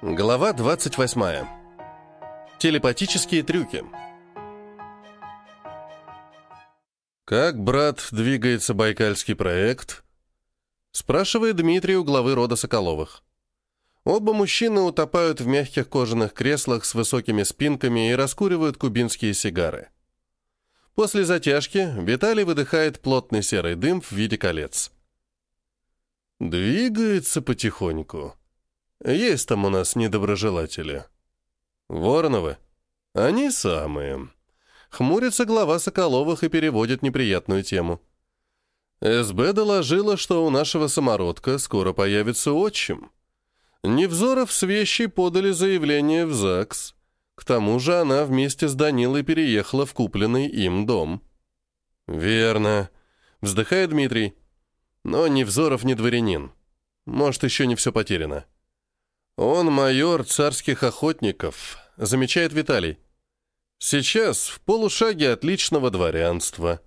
Глава 28. Телепатические трюки. «Как, брат, двигается байкальский проект?» спрашивает Дмитрий у главы рода Соколовых. Оба мужчины утопают в мягких кожаных креслах с высокими спинками и раскуривают кубинские сигары. После затяжки Виталий выдыхает плотный серый дым в виде колец. «Двигается потихоньку», есть там у нас недоброжелатели. Вороновы? Они самые. Хмурится глава Соколовых и переводит неприятную тему. СБ доложила, что у нашего самородка скоро появится отчим. Невзоров с вещей подали заявление в ЗАГС. К тому же она вместе с Данилой переехала в купленный им дом. «Верно», — вздыхает Дмитрий. «Но Невзоров не дворянин. Может, еще не все потеряно». «Он майор царских охотников», — замечает Виталий. «Сейчас в полушаге отличного дворянства.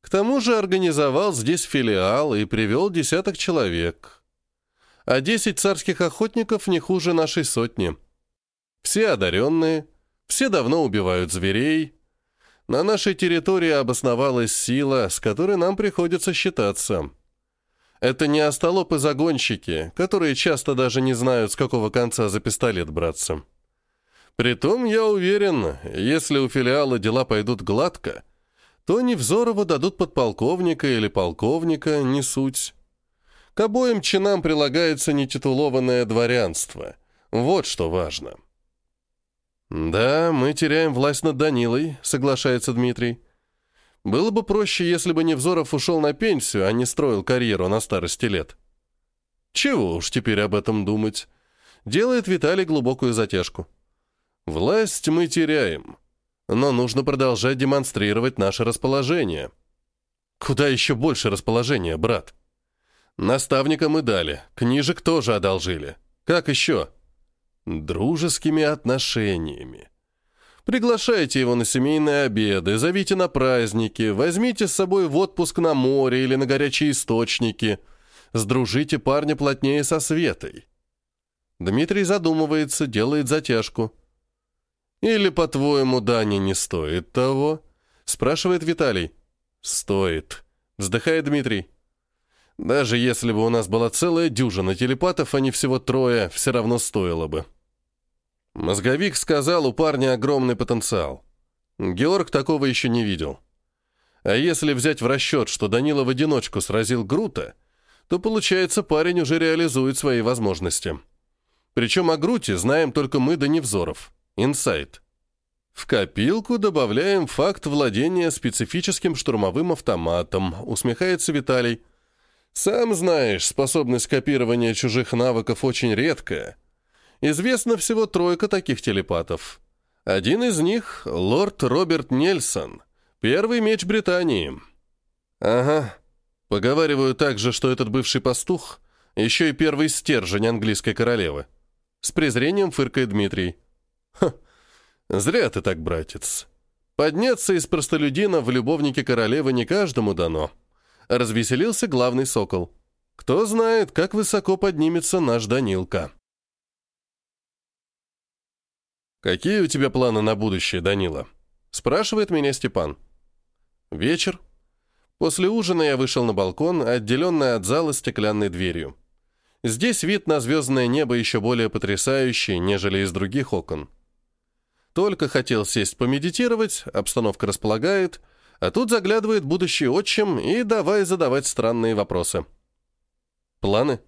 К тому же организовал здесь филиал и привел десяток человек. А десять царских охотников не хуже нашей сотни. Все одаренные, все давно убивают зверей. На нашей территории обосновалась сила, с которой нам приходится считаться». Это не остолопы-загонщики, которые часто даже не знают, с какого конца за пистолет браться. Притом, я уверен, если у филиала дела пойдут гладко, то Невзорова дадут подполковника или полковника, не суть. К обоим чинам прилагается нетитулованное дворянство. Вот что важно. «Да, мы теряем власть над Данилой», — соглашается Дмитрий. Было бы проще, если бы Невзоров ушел на пенсию, а не строил карьеру на старости лет. Чего уж теперь об этом думать. Делает Виталий глубокую затяжку. Власть мы теряем, но нужно продолжать демонстрировать наше расположение. Куда еще больше расположения, брат? Наставника мы дали, книжек тоже одолжили. Как еще? Дружескими отношениями. Приглашайте его на семейные обеды, зовите на праздники, возьмите с собой в отпуск на море или на горячие источники. Сдружите парня плотнее со Светой. Дмитрий задумывается, делает затяжку. «Или, по-твоему, Дани не стоит того?» спрашивает Виталий. «Стоит», вздыхает Дмитрий. «Даже если бы у нас была целая дюжина телепатов, а не всего трое, все равно стоило бы». Мозговик сказал, у парня огромный потенциал. Георг такого еще не видел. А если взять в расчет, что Данила в одиночку сразил Грута, то, получается, парень уже реализует свои возможности. Причем о Груте знаем только мы да Невзоров. Инсайт. В копилку добавляем факт владения специфическим штурмовым автоматом, усмехается Виталий. Сам знаешь, способность копирования чужих навыков очень редкая – Известно всего тройка таких телепатов. Один из них — лорд Роберт Нельсон, первый меч Британии. Ага. Поговариваю также, что этот бывший пастух — еще и первый стержень английской королевы. С презрением фыркает Дмитрий. Ха, зря ты так, братец. Подняться из простолюдина в любовнике королевы не каждому дано. Развеселился главный сокол. Кто знает, как высоко поднимется наш Данилка. «Какие у тебя планы на будущее, Данила?» Спрашивает меня Степан. Вечер. После ужина я вышел на балкон, отделенный от зала стеклянной дверью. Здесь вид на звездное небо еще более потрясающий, нежели из других окон. Только хотел сесть помедитировать, обстановка располагает, а тут заглядывает будущий отчим и давай задавать странные вопросы. Планы?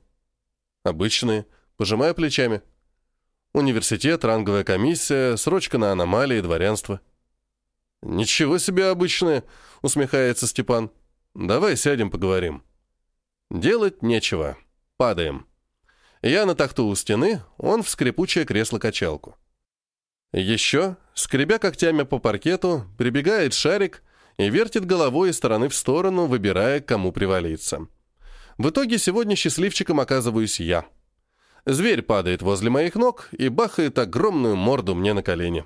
Обычные. Пожимаю плечами. Университет, ранговая комиссия, срочка на аномалии, дворянство. «Ничего себе обычное!» — усмехается Степан. «Давай сядем, поговорим». Делать нечего. Падаем. Я на тахту у стены, он в скрипучее кресло-качалку. Еще, скребя когтями по паркету, прибегает шарик и вертит головой из стороны в сторону, выбирая, кому привалиться. В итоге сегодня счастливчиком оказываюсь я — Зверь падает возле моих ног и бахает огромную морду мне на колени.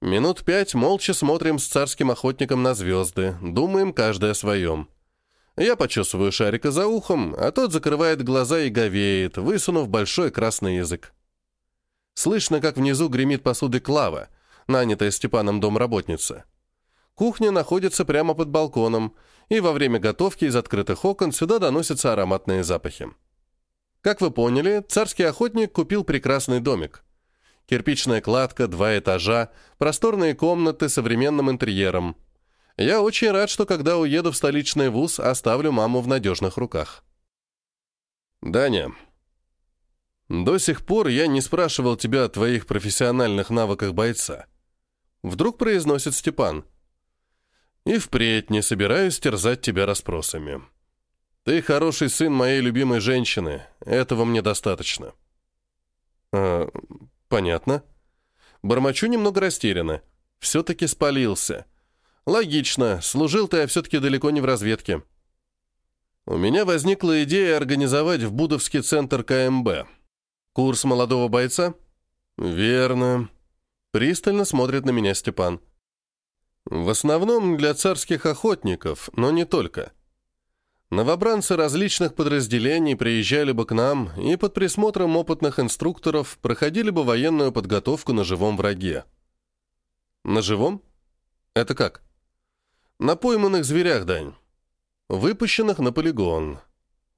Минут пять молча смотрим с царским охотником на звезды, думаем каждый о своем. Я почесываю шарика за ухом, а тот закрывает глаза и говеет, высунув большой красный язык. Слышно, как внизу гремит посуды Клава, нанятая Степаном домработница. Кухня находится прямо под балконом, и во время готовки из открытых окон сюда доносятся ароматные запахи. Как вы поняли, царский охотник купил прекрасный домик. Кирпичная кладка, два этажа, просторные комнаты с современным интерьером. Я очень рад, что когда уеду в столичный вуз, оставлю маму в надежных руках. Даня, до сих пор я не спрашивал тебя о твоих профессиональных навыках бойца. Вдруг произносит Степан. И впредь не собираюсь терзать тебя расспросами. Ты хороший сын моей любимой женщины, этого мне достаточно. А, понятно. Бормочу немного растерянно. Все-таки спалился. Логично, служил ты, а все-таки далеко не в разведке. У меня возникла идея организовать в Будовский центр КМБ. Курс молодого бойца? Верно. Пристально смотрит на меня Степан. В основном для царских охотников, но не только. Новобранцы различных подразделений приезжали бы к нам и под присмотром опытных инструкторов проходили бы военную подготовку на живом враге. На живом? Это как? На пойманных зверях, Дань. Выпущенных на полигон.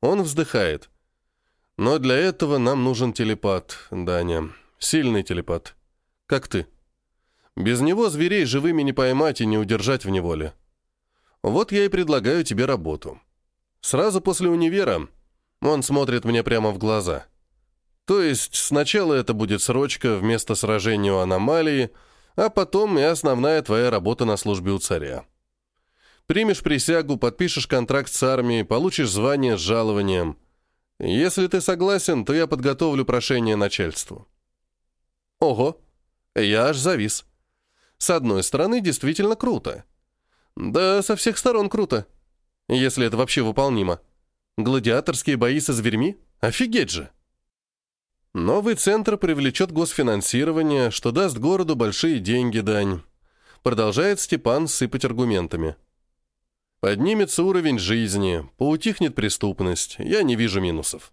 Он вздыхает. Но для этого нам нужен телепат, Даня. Сильный телепат. Как ты. Без него зверей живыми не поймать и не удержать в неволе. Вот я и предлагаю тебе работу. Сразу после универа он смотрит мне прямо в глаза. То есть сначала это будет срочка вместо сражения у аномалии, а потом и основная твоя работа на службе у царя. Примешь присягу, подпишешь контракт с армией, получишь звание с жалованием. Если ты согласен, то я подготовлю прошение начальству. Ого, я аж завис. С одной стороны, действительно круто. Да, со всех сторон круто. Если это вообще выполнимо. Гладиаторские бои со зверьми? Офигеть же! Новый центр привлечет госфинансирование, что даст городу большие деньги, Дань. Продолжает Степан сыпать аргументами. Поднимется уровень жизни, поутихнет преступность, я не вижу минусов.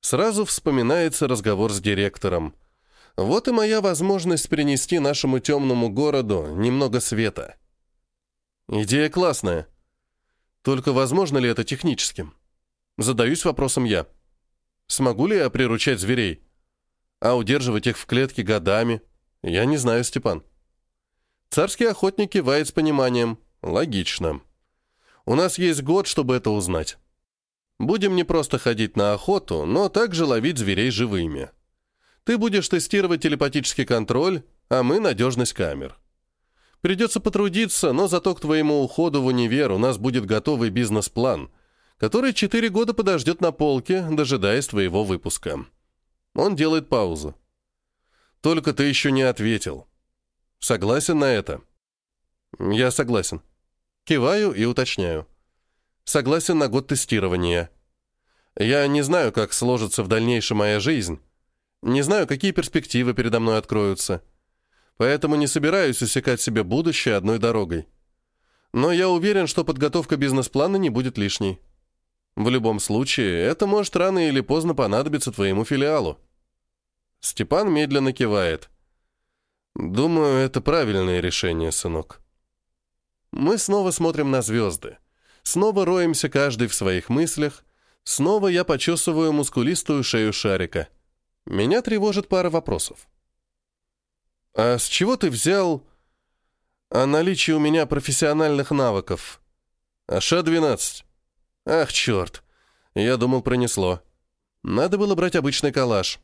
Сразу вспоминается разговор с директором – вот и моя возможность принести нашему темному городу немного света. Идея классная. Только возможно ли это технически? Задаюсь вопросом я. Смогу ли я приручать зверей? А удерживать их в клетке годами? Я не знаю, Степан. Царский охотник кивает с пониманием. Логично. У нас есть год, чтобы это узнать. Будем не просто ходить на охоту, но также ловить зверей живыми. Ты будешь тестировать телепатический контроль, а мы — надежность камер. Придется потрудиться, но зато к твоему уходу в универ у нас будет готовый бизнес-план, который четыре года подождет на полке, дожидаясь твоего выпуска. Он делает паузу. Только ты еще не ответил. Согласен на это? Я согласен. Киваю и уточняю. Согласен на год тестирования. Я не знаю, как сложится в дальнейшем моя жизнь, не знаю, какие перспективы передо мной откроются. Поэтому не собираюсь усекать себе будущее одной дорогой. Но я уверен, что подготовка бизнес-плана не будет лишней. В любом случае, это может рано или поздно понадобиться твоему филиалу. Степан медленно кивает. Думаю, это правильное решение, сынок. Мы снова смотрим на звезды. Снова роемся каждый в своих мыслях. Снова я почесываю мускулистую шею шарика. Меня тревожит пара вопросов. «А с чего ты взял о наличии у меня профессиональных навыков?» «АШ-12». «Ах, черт! Я думал, пронесло. Надо было брать обычный калаш».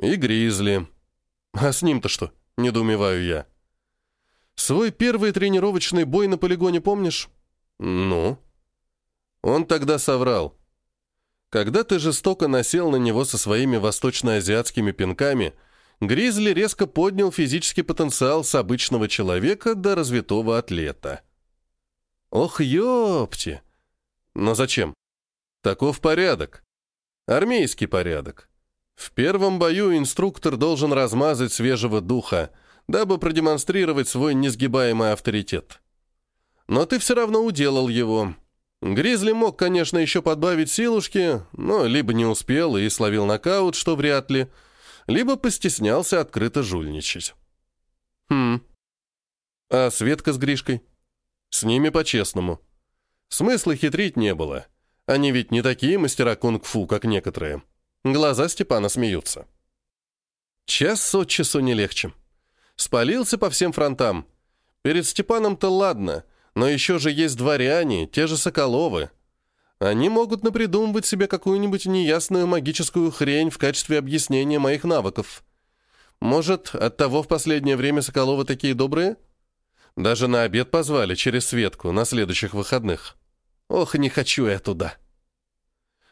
«И гризли». «А с ним-то что?» — недоумеваю я. «Свой первый тренировочный бой на полигоне помнишь?» «Ну?» Он тогда соврал. Когда ты жестоко насел на него со своими восточноазиатскими пинками, Гризли резко поднял физический потенциал с обычного человека до развитого атлета. Ох, ёпти! Но зачем? Таков порядок. Армейский порядок. В первом бою инструктор должен размазать свежего духа, дабы продемонстрировать свой несгибаемый авторитет. Но ты все равно уделал его, Гризли мог, конечно, еще подбавить силушки, но либо не успел и словил нокаут, что вряд ли, либо постеснялся открыто жульничать. Хм. А Светка с Гришкой? С ними по-честному. Смысла хитрить не было. Они ведь не такие мастера кунг-фу, как некоторые. Глаза Степана смеются. Час от часу не легче. Спалился по всем фронтам. Перед Степаном-то ладно, но еще же есть дворяне, те же Соколовы. Они могут напридумывать себе какую-нибудь неясную магическую хрень в качестве объяснения моих навыков. Может, оттого в последнее время Соколовы такие добрые? Даже на обед позвали через Светку на следующих выходных. Ох, не хочу я туда.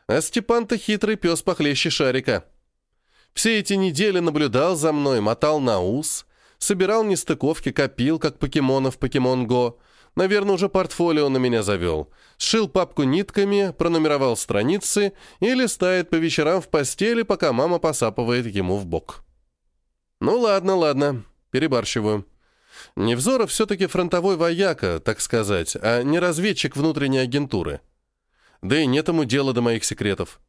А Степан-то хитрый пес похлеще шарика. Все эти недели наблюдал за мной, мотал на ус, собирал нестыковки, копил, как покемонов Покемон Го. Наверное, уже портфолио на меня завел. Сшил папку нитками, пронумеровал страницы и листает по вечерам в постели, пока мама посапывает ему в бок. Ну ладно, ладно, перебарщиваю. Невзоров все-таки фронтовой вояка, так сказать, а не разведчик внутренней агентуры. Да и нет ему дела до моих секретов.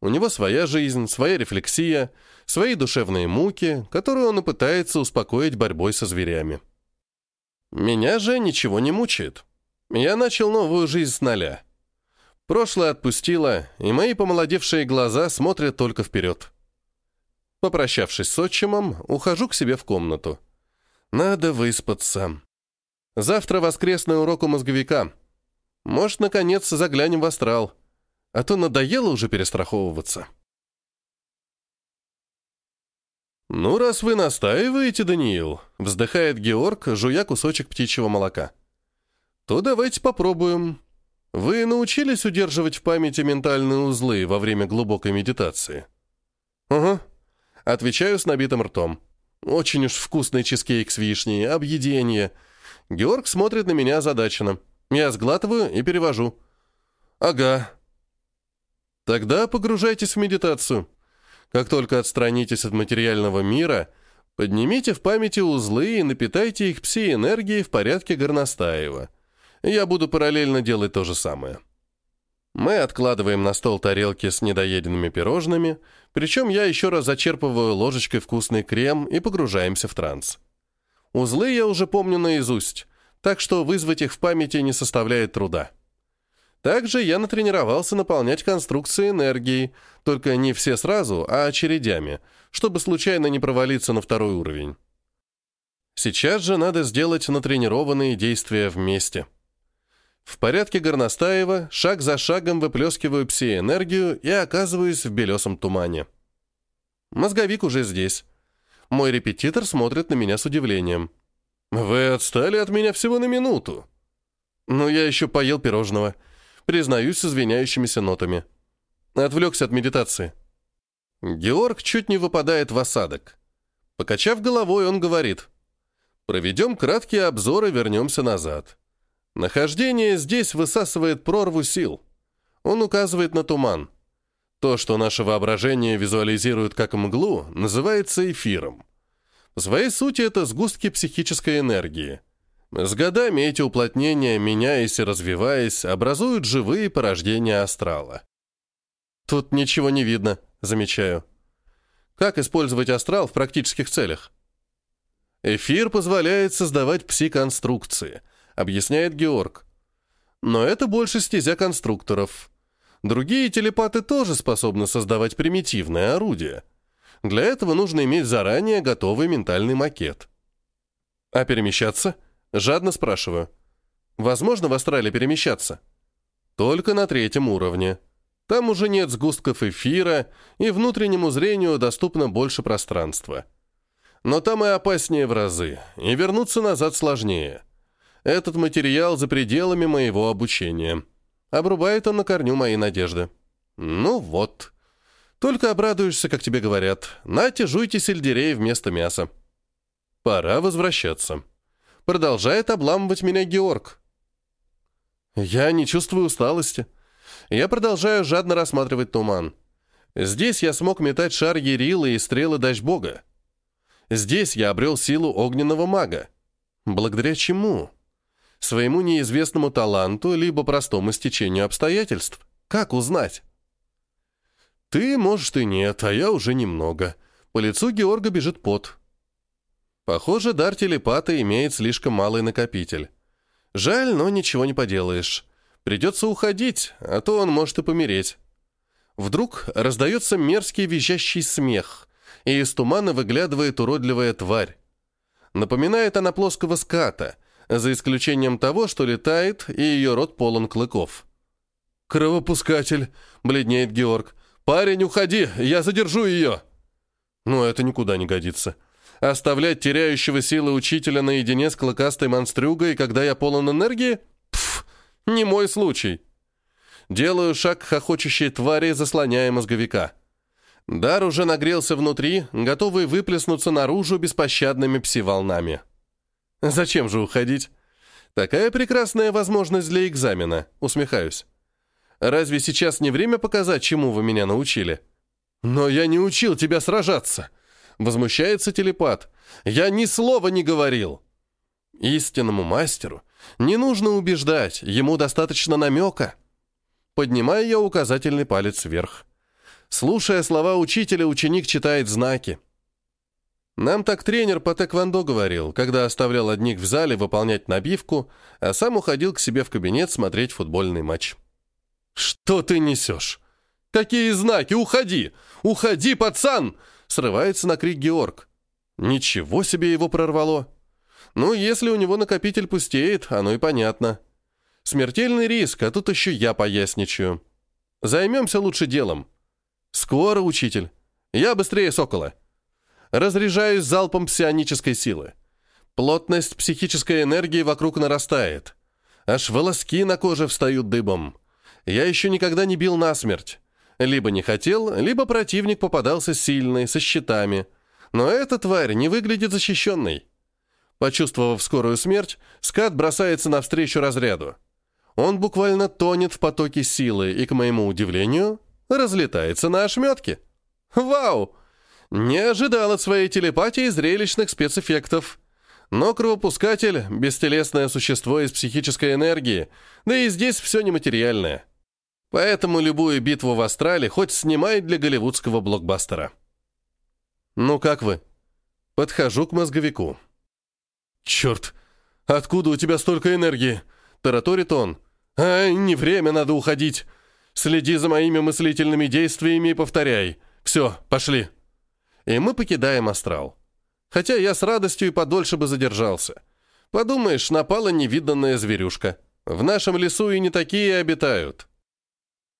У него своя жизнь, своя рефлексия, свои душевные муки, которые он и пытается успокоить борьбой со зверями. Меня же ничего не мучает. Я начал новую жизнь с нуля. Прошлое отпустило, и мои помолодевшие глаза смотрят только вперед. Попрощавшись с отчимом, ухожу к себе в комнату. Надо выспаться. Завтра воскресный урок у мозговика. Может, наконец заглянем в астрал. А то надоело уже перестраховываться. «Ну, раз вы настаиваете, Даниил», — вздыхает Георг, жуя кусочек птичьего молока, «то давайте попробуем. Вы научились удерживать в памяти ментальные узлы во время глубокой медитации?» «Угу», — отвечаю с набитым ртом. Очень уж вкусный чизкейк с вишней, объедение. Георг смотрит на меня озадаченно. Я сглатываю и перевожу. Ага. Тогда погружайтесь в медитацию. Как только отстранитесь от материального мира, поднимите в памяти узлы и напитайте их пси-энергией в порядке горностаева. Я буду параллельно делать то же самое. Мы откладываем на стол тарелки с недоеденными пирожными, причем я еще раз зачерпываю ложечкой вкусный крем и погружаемся в транс. Узлы я уже помню наизусть, так что вызвать их в памяти не составляет труда. Также я натренировался наполнять конструкции энергией, только не все сразу, а очередями, чтобы случайно не провалиться на второй уровень. Сейчас же надо сделать натренированные действия вместе – в порядке горностаева, шаг за шагом выплескиваю пси-энергию и оказываюсь в белесом тумане. Мозговик уже здесь. Мой репетитор смотрит на меня с удивлением. «Вы отстали от меня всего на минуту». «Ну, я еще поел пирожного». Признаюсь с извиняющимися нотами. Отвлекся от медитации. Георг чуть не выпадает в осадок. Покачав головой, он говорит. «Проведем краткий обзор и вернемся назад». Нахождение здесь высасывает прорву сил. Он указывает на туман. То, что наше воображение визуализирует как мглу, называется эфиром. В своей сути это сгустки психической энергии. С годами эти уплотнения, меняясь и развиваясь, образуют живые порождения астрала. Тут ничего не видно, замечаю. Как использовать астрал в практических целях? Эфир позволяет создавать пси-конструкции – объясняет Георг. Но это больше стезя конструкторов. Другие телепаты тоже способны создавать примитивное орудие. Для этого нужно иметь заранее готовый ментальный макет. А перемещаться? Жадно спрашиваю. Возможно в астрале перемещаться? Только на третьем уровне. Там уже нет сгустков эфира, и внутреннему зрению доступно больше пространства. Но там и опаснее в разы, и вернуться назад сложнее. Этот материал за пределами моего обучения. Обрубает он на корню мои надежды. Ну вот. Только обрадуешься, как тебе говорят. Нате, жуйте сельдерей вместо мяса. Пора возвращаться. Продолжает обламывать меня Георг. Я не чувствую усталости. Я продолжаю жадно рассматривать туман. Здесь я смог метать шар Ерила и стрелы Дачбога. Здесь я обрел силу огненного мага. Благодаря чему? своему неизвестному таланту, либо простому стечению обстоятельств. Как узнать? Ты, может, и нет, а я уже немного. По лицу Георга бежит пот. Похоже, дар телепата имеет слишком малый накопитель. Жаль, но ничего не поделаешь. Придется уходить, а то он может и помереть. Вдруг раздается мерзкий визжащий смех, и из тумана выглядывает уродливая тварь. Напоминает она плоского ската, за исключением того, что летает, и ее рот полон клыков. «Кровопускатель!» — бледнеет Георг. «Парень, уходи! Я задержу ее!» Но это никуда не годится. Оставлять теряющего силы учителя наедине с клыкастой монстрюгой, когда я полон энергии? Пф, не мой случай. Делаю шаг к хохочущей твари, заслоняя мозговика. Дар уже нагрелся внутри, готовый выплеснуться наружу беспощадными пси-волнами. Зачем же уходить? Такая прекрасная возможность для экзамена, усмехаюсь. Разве сейчас не время показать, чему вы меня научили? Но я не учил тебя сражаться. Возмущается телепат. Я ни слова не говорил. Истинному мастеру не нужно убеждать, ему достаточно намека. Поднимаю я указательный палец вверх. Слушая слова учителя, ученик читает знаки. Нам так тренер по тэквондо говорил, когда оставлял одних в зале выполнять набивку, а сам уходил к себе в кабинет смотреть футбольный матч. «Что ты несешь? Какие знаки? Уходи! Уходи, пацан!» Срывается на крик Георг. Ничего себе его прорвало. Ну, если у него накопитель пустеет, оно и понятно. Смертельный риск, а тут еще я поясничаю. Займемся лучше делом. Скоро, учитель. Я быстрее сокола. Разряжаюсь залпом псионической силы. Плотность психической энергии вокруг нарастает. Аж волоски на коже встают дыбом. Я еще никогда не бил насмерть. Либо не хотел, либо противник попадался сильный, со щитами. Но эта тварь не выглядит защищенной. Почувствовав скорую смерть, скат бросается навстречу разряду. Он буквально тонет в потоке силы и, к моему удивлению, разлетается на ошметки. Вау! Не ожидал от своей телепатии зрелищных спецэффектов. Но кровопускатель — бестелесное существо из психической энергии, да и здесь все нематериальное. Поэтому любую битву в Астрале хоть снимает для голливудского блокбастера. «Ну как вы?» Подхожу к мозговику. «Черт! Откуда у тебя столько энергии?» Тараторит он. «Ай, не время, надо уходить. Следи за моими мыслительными действиями и повторяй. Все, пошли». И мы покидаем астрал. Хотя я с радостью и подольше бы задержался. Подумаешь, напала невиданная зверюшка. В нашем лесу и не такие обитают.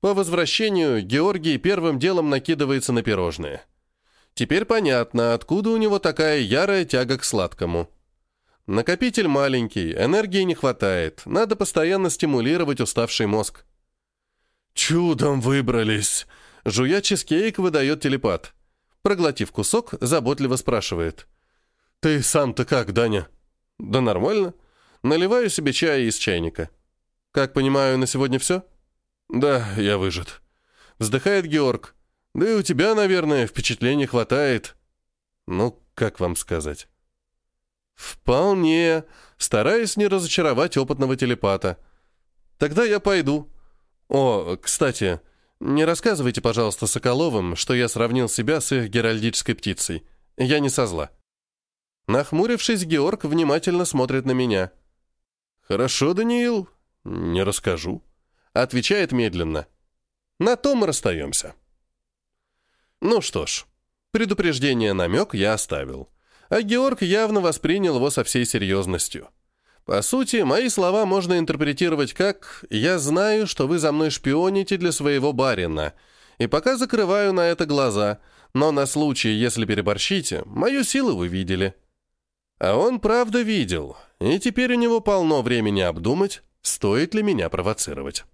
По возвращению Георгий первым делом накидывается на пирожные. Теперь понятно, откуда у него такая ярая тяга к сладкому. Накопитель маленький, энергии не хватает, надо постоянно стимулировать уставший мозг. «Чудом выбрались!» Жуя чизкейк выдает телепат. Проглотив кусок, заботливо спрашивает. «Ты сам-то как, Даня?» «Да нормально. Наливаю себе чая из чайника. Как понимаю, на сегодня все?» «Да, я выжат». Вздыхает Георг. «Да и у тебя, наверное, впечатлений хватает». «Ну, как вам сказать?» «Вполне», стараясь не разочаровать опытного телепата. «Тогда я пойду». «О, кстати, не рассказывайте, пожалуйста, Соколовым, что я сравнил себя с их геральдической птицей. Я не со зла». Нахмурившись, Георг внимательно смотрит на меня. «Хорошо, Даниил, не расскажу». Отвечает медленно. На том мы расстаемся. Ну что ж, предупреждение намек я оставил. А Георг явно воспринял его со всей серьезностью. По сути, мои слова можно интерпретировать как «я знаю, что вы за мной шпионите для своего барина», и пока закрываю на это глаза, но на случай, если переборщите, мою силу вы видели. А он правда видел, и теперь у него полно времени обдумать, стоит ли меня провоцировать.